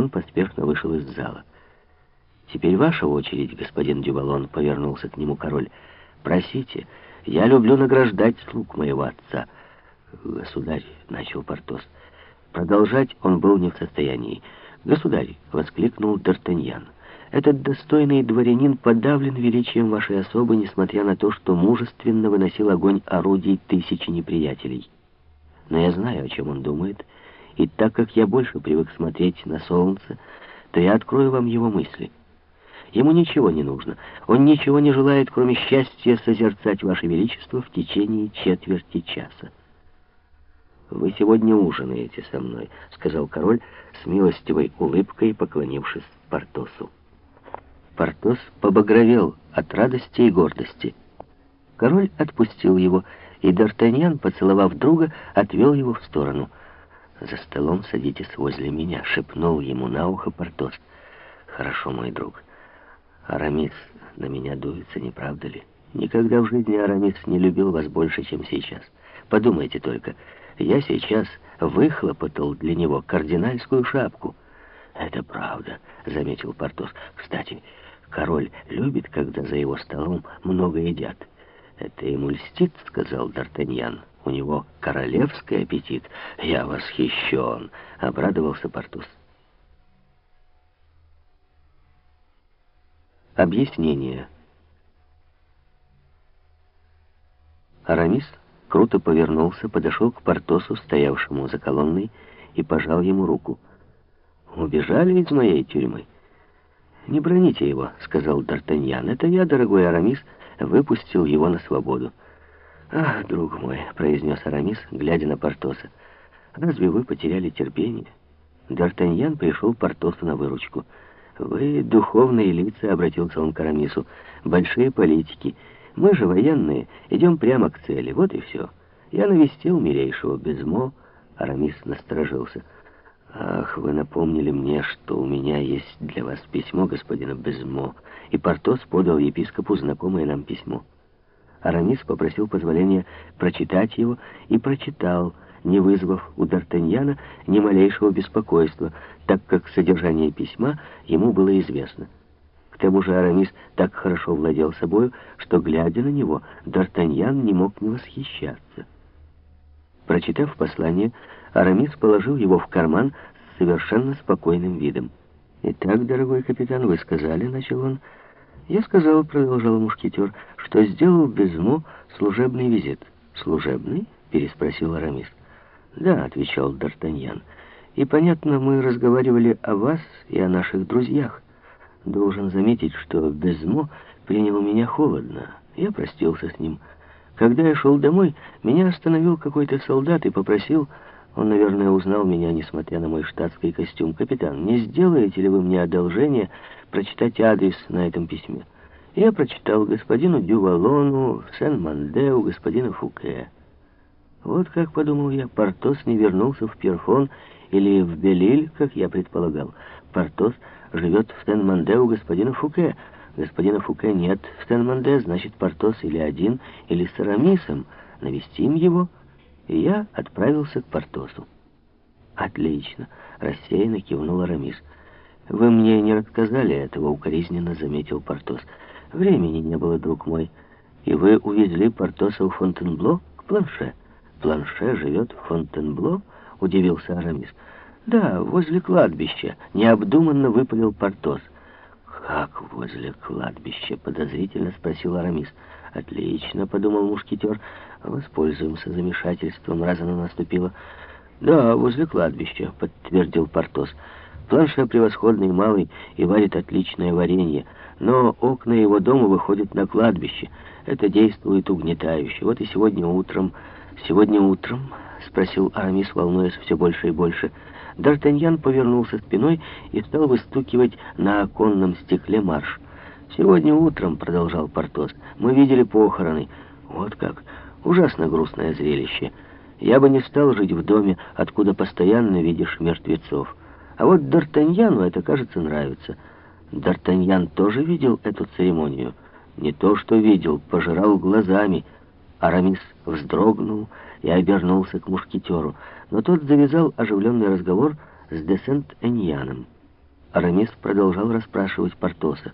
Он поспешно вышел из зала. «Теперь ваша очередь, господин Дювалон», — повернулся к нему король. «Просите, я люблю награждать слуг моего отца». «Государь», — начал Портос. Продолжать он был не в состоянии. «Государь», — воскликнул Д'Артаньян, — «этот достойный дворянин подавлен величием вашей особы, несмотря на то, что мужественно выносил огонь орудий тысячи неприятелей. Но я знаю, о чем он думает, и так как я больше привык смотреть на солнце, то я открою вам его мысли». Ему ничего не нужно. Он ничего не желает, кроме счастья созерцать Ваше Величество в течение четверти часа. «Вы сегодня ужинаете со мной», — сказал король с милостивой улыбкой, поклонившись Портосу. Портос побагровел от радости и гордости. Король отпустил его, и Д'Артаньян, поцеловав друга, отвел его в сторону. «За столом садитесь возле меня», — шепнул ему на ухо Портос. «Хорошо, мой друг». Арамис на меня дуется, не правда ли? Никогда в жизни Арамис не любил вас больше, чем сейчас. Подумайте только, я сейчас выхлопотал для него кардинальскую шапку. Это правда, заметил Портос. Кстати, король любит, когда за его столом много едят. Это ему льстит, сказал Д'Артаньян. У него королевский аппетит. Я восхищен, обрадовался Портос. Объяснение. Арамис круто повернулся, подошел к Портосу, стоявшему за колонной, и пожал ему руку. «Убежали из моей тюрьмы?» «Не броните его», — сказал Д'Артаньян. «Это я, дорогой Арамис, выпустил его на свободу». «Ах, друг мой», — произнес Арамис, глядя на Портоса, — «разве вы потеряли терпение?» Д'Артаньян пришел Портосу на выручку — «Вы духовные лица», — обратился он к Арамису, — «большие политики. Мы же военные, идем прямо к цели, вот и все. Я навестил милейшего Безмо». Арамис насторожился. «Ах, вы напомнили мне, что у меня есть для вас письмо господина Безмо». И Портос подал епископу знакомое нам письмо. Арамис попросил позволения прочитать его и прочитал, не вызвав у Д'Артаньяна ни малейшего беспокойства, так как содержание письма ему было известно. К тому же Арамис так хорошо владел собою, что, глядя на него, Д'Артаньян не мог не восхищаться. Прочитав послание, Арамис положил его в карман с совершенно спокойным видом. «Итак, дорогой капитан, вы сказали, — начал он, — я сказал, — продолжал мушкетер, — что сделал Безмо служебный визит. «Служебный?» — переспросил Арамис. «Да», — отвечал Д'Артаньян. «И, понятно, мы разговаривали о вас и о наших друзьях. Должен заметить, что Безмо принял меня холодно. Я простился с ним. Когда я шел домой, меня остановил какой-то солдат и попросил... Он, наверное, узнал меня, несмотря на мой штатский костюм. «Капитан, не сделаете ли вы мне одолжение прочитать адрес на этом письме?» Я прочитал господину Дювалону, Сен-Манде, у господина Фуке. Вот как, подумал я, Портос не вернулся в Перфон или в Белиль, как я предполагал. Портос живет в Сен-Манде у господина Фуке. Господина Фуке нет в Сен-Манде, значит, Портос или один, или с Арамисом. Навестим его, и я отправился к Портосу. «Отлично!» — рассеянно кивнул Арамис. «Вы мне не рассказали этого», — укоризненно заметил Портос. «Времени не было, друг мой. И вы увезли Портоса в Фонтенбло к планше?» Планше живет в Фонтенбло?» — удивился Арамис. «Да, возле кладбища», — необдуманно выпалил Портос. «Как возле кладбища?» — подозрительно спросил Арамис. «Отлично», — подумал мушкетер. «Воспользуемся замешательством, раз оно наступило». «Да, возле кладбища», — подтвердил Портос. «Планша превосходный малый и варит отличное варенье, но окна его дома выходят на кладбище. Это действует угнетающе. Вот и сегодня утром...» «Сегодня утром?» — спросил Арамис, волнуясь все больше и больше. Д'Артаньян повернулся спиной и стал выстукивать на оконном стекле марш. «Сегодня утром», — продолжал Портос, — «мы видели похороны. Вот как! Ужасно грустное зрелище. Я бы не стал жить в доме, откуда постоянно видишь мертвецов. А вот Д'Артаньяну это, кажется, нравится. Д'Артаньян тоже видел эту церемонию. Не то, что видел, пожирал глазами — Арамис вздрогнул и обернулся к мушкетеру, но тот завязал оживленный разговор с де Сент-Эньяном. Арамис продолжал расспрашивать Портоса.